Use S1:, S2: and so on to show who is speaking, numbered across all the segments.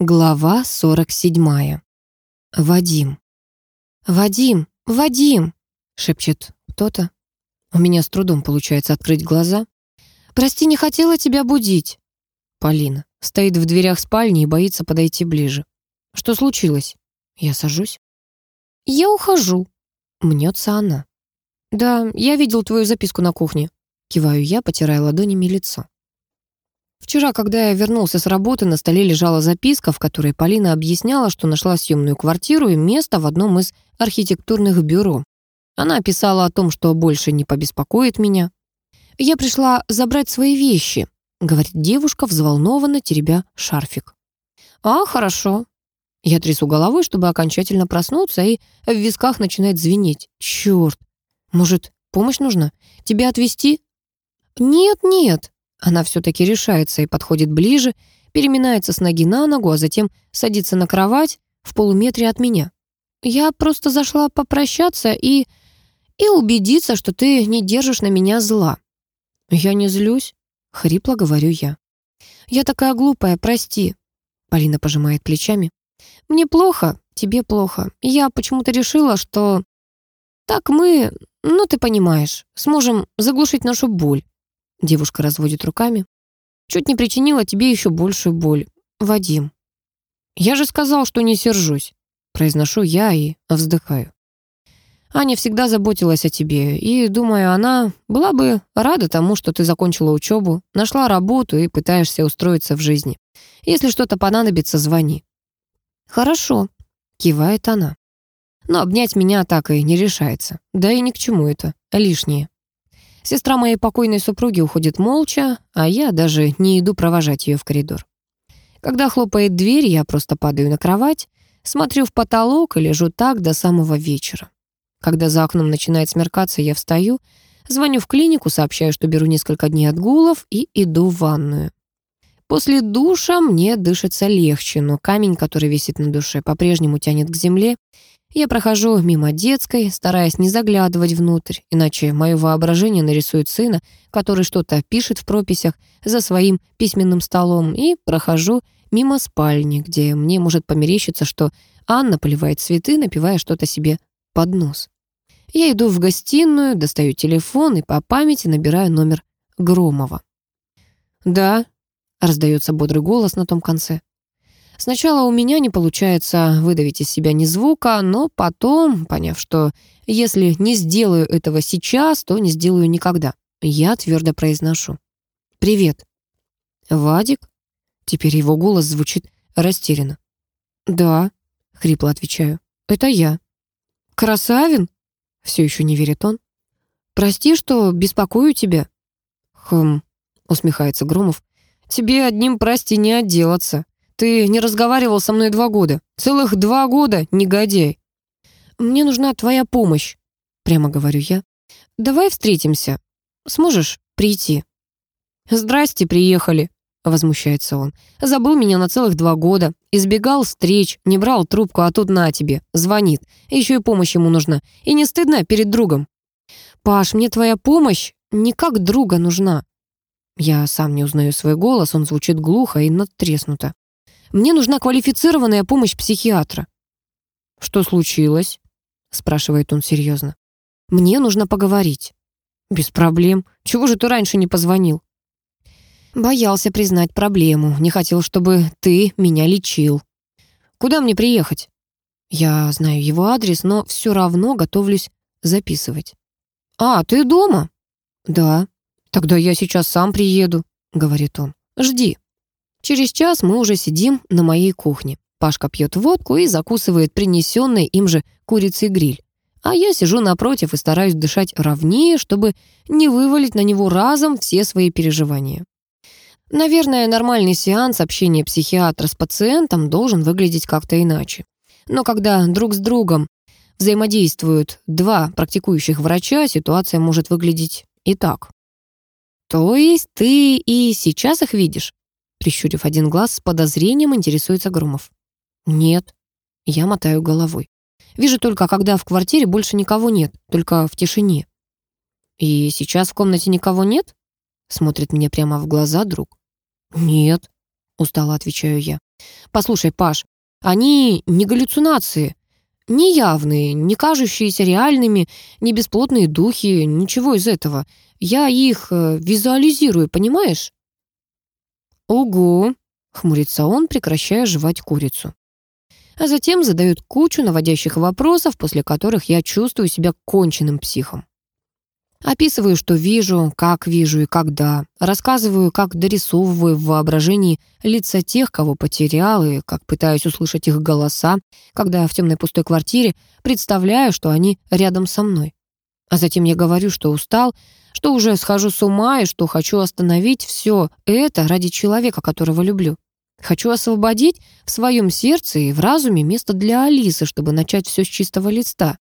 S1: Глава 47. Вадим. «Вадим! Вадим!» — шепчет кто-то. У меня с трудом получается открыть глаза. «Прости, не хотела тебя будить». Полина стоит в дверях спальни и боится подойти ближе. «Что случилось?» Я сажусь. «Я ухожу», — мнется она. «Да, я видел твою записку на кухне», — киваю я, потирая ладонями лицо. Вчера, когда я вернулся с работы, на столе лежала записка, в которой Полина объясняла, что нашла съемную квартиру и место в одном из архитектурных бюро. Она писала о том, что больше не побеспокоит меня. «Я пришла забрать свои вещи», — говорит девушка, взволнованно теребя шарфик. «А, хорошо». Я трясу головой, чтобы окончательно проснуться, и в висках начинает звенеть. «Черт! Может, помощь нужна? Тебя отвезти?» «Нет, нет», она все-таки решается и подходит ближе, переминается с ноги на ногу, а затем садится на кровать в полуметре от меня. Я просто зашла попрощаться и... и убедиться, что ты не держишь на меня зла. Я не злюсь, хрипло говорю я. Я такая глупая, прости. Полина пожимает плечами. Мне плохо, тебе плохо. Я почему-то решила, что... Так мы, ну ты понимаешь, сможем заглушить нашу боль. Девушка разводит руками. Чуть не причинила тебе еще большую боль. Вадим. Я же сказал, что не сержусь. Произношу я и вздыхаю. Аня всегда заботилась о тебе, и, думаю, она была бы рада тому, что ты закончила учебу, нашла работу и пытаешься устроиться в жизни. Если что-то понадобится, звони. «Хорошо», — кивает она. Но обнять меня так и не решается. Да и ни к чему это, лишнее. Сестра моей покойной супруги уходит молча, а я даже не иду провожать ее в коридор. Когда хлопает дверь, я просто падаю на кровать, смотрю в потолок и лежу так до самого вечера. Когда за окном начинает смеркаться, я встаю, звоню в клинику, сообщаю, что беру несколько дней отгулов и иду в ванную. После душа мне дышится легче, но камень, который висит на душе, по-прежнему тянет к земле, я прохожу мимо детской, стараясь не заглядывать внутрь, иначе мое воображение нарисует сына, который что-то пишет в прописях за своим письменным столом, и прохожу мимо спальни, где мне может померещиться, что Анна поливает цветы, напивая что-то себе под нос. Я иду в гостиную, достаю телефон и по памяти набираю номер Громова. «Да», — раздается бодрый голос на том конце. Сначала у меня не получается выдавить из себя ни звука, но потом, поняв, что если не сделаю этого сейчас, то не сделаю никогда, я твердо произношу. «Привет». «Вадик?» Теперь его голос звучит растерянно. «Да», — хрипло отвечаю, — «это я». «Красавин?» — все еще не верит он. «Прости, что беспокою тебя». «Хм», — усмехается Громов, — «тебе одним прости не отделаться». Ты не разговаривал со мной два года. Целых два года, негодяй. Мне нужна твоя помощь, прямо говорю я. Давай встретимся. Сможешь прийти? Здрасте, приехали, возмущается он. Забыл меня на целых два года. Избегал встреч, не брал трубку, а тут на тебе. Звонит. Еще и помощь ему нужна. И не стыдно перед другом. Паш, мне твоя помощь не как друга нужна. Я сам не узнаю свой голос, он звучит глухо и надтреснуто. Мне нужна квалифицированная помощь психиатра». «Что случилось?» — спрашивает он серьезно. «Мне нужно поговорить». «Без проблем. Чего же ты раньше не позвонил?» «Боялся признать проблему. Не хотел, чтобы ты меня лечил». «Куда мне приехать?» Я знаю его адрес, но все равно готовлюсь записывать. «А, ты дома?» «Да». «Тогда я сейчас сам приеду», — говорит он. «Жди». Через час мы уже сидим на моей кухне. Пашка пьет водку и закусывает принесенный им же курицей гриль. А я сижу напротив и стараюсь дышать ровнее, чтобы не вывалить на него разом все свои переживания. Наверное, нормальный сеанс общения психиатра с пациентом должен выглядеть как-то иначе. Но когда друг с другом взаимодействуют два практикующих врача, ситуация может выглядеть и так. То есть ты и сейчас их видишь? Прищурив один глаз, с подозрением интересуется Громов. «Нет». Я мотаю головой. Вижу только, когда в квартире больше никого нет, только в тишине. «И сейчас в комнате никого нет?» Смотрит мне прямо в глаза друг. «Нет», — устало отвечаю я. Послушай, Паш, они не галлюцинации, не явные, не кажущиеся реальными, не бесплотные духи, ничего из этого. Я их э, визуализирую, понимаешь? Ого, хмурится он, прекращая жевать курицу. А затем задает кучу наводящих вопросов, после которых я чувствую себя конченным психом. Описываю, что вижу, как вижу и когда. Рассказываю, как дорисовываю в воображении лица тех, кого потерял, и как пытаюсь услышать их голоса, когда в темной пустой квартире представляю, что они рядом со мной. А затем я говорю, что устал, что уже схожу с ума и что хочу остановить все это ради человека, которого люблю. Хочу освободить в своем сердце и в разуме место для Алисы, чтобы начать все с чистого листа.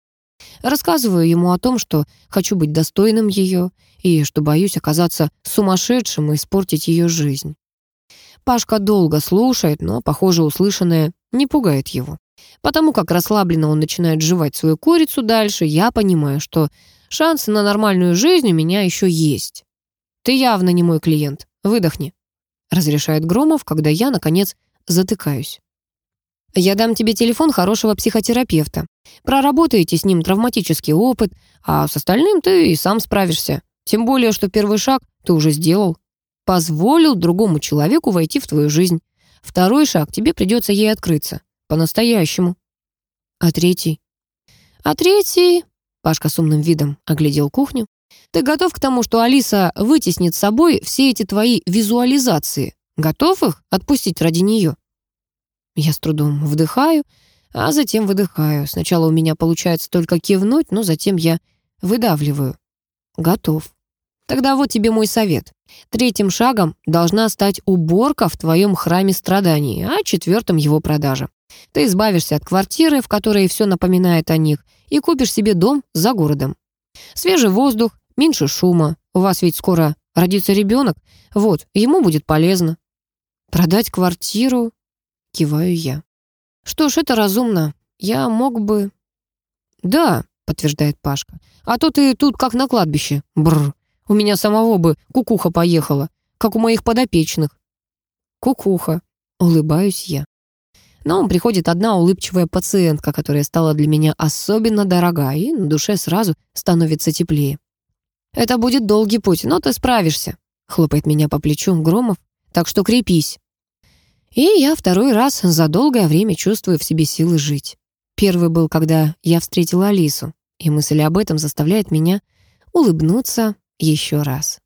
S1: Рассказываю ему о том, что хочу быть достойным ее и что боюсь оказаться сумасшедшим и испортить ее жизнь. Пашка долго слушает, но, похоже, услышанное не пугает его. Потому как расслабленно он начинает жевать свою курицу дальше, я понимаю, что шансы на нормальную жизнь у меня еще есть. «Ты явно не мой клиент. Выдохни», — разрешает Громов, когда я, наконец, затыкаюсь. Я дам тебе телефон хорошего психотерапевта. Проработаете с ним травматический опыт, а с остальным ты и сам справишься. Тем более, что первый шаг ты уже сделал. Позволил другому человеку войти в твою жизнь. Второй шаг тебе придется ей открыться. По-настоящему. А третий? А третий... Пашка с умным видом оглядел кухню. Ты готов к тому, что Алиса вытеснит с собой все эти твои визуализации? Готов их отпустить ради нее? Я с трудом вдыхаю, а затем выдыхаю. Сначала у меня получается только кивнуть, но затем я выдавливаю. Готов. Тогда вот тебе мой совет. Третьим шагом должна стать уборка в твоем храме страданий, а четвертым его продажа. Ты избавишься от квартиры, в которой все напоминает о них, и купишь себе дом за городом. Свежий воздух, меньше шума. У вас ведь скоро родится ребенок. Вот, ему будет полезно. Продать квартиру Киваю я. Что ж, это разумно. Я мог бы... Да, подтверждает Пашка. А то ты тут как на кладбище. Бррр. У меня самого бы кукуха поехала, как у моих подопечных. Кукуха. Улыбаюсь я. Ум приходит одна улыбчивая пациентка, которая стала для меня особенно дорога, и на душе сразу становится теплее. «Это будет долгий путь, но ты справишься», — хлопает меня по плечу Громов. «Так что крепись». И я второй раз за долгое время чувствую в себе силы жить. Первый был, когда я встретила Алису, и мысль об этом заставляет меня улыбнуться еще раз.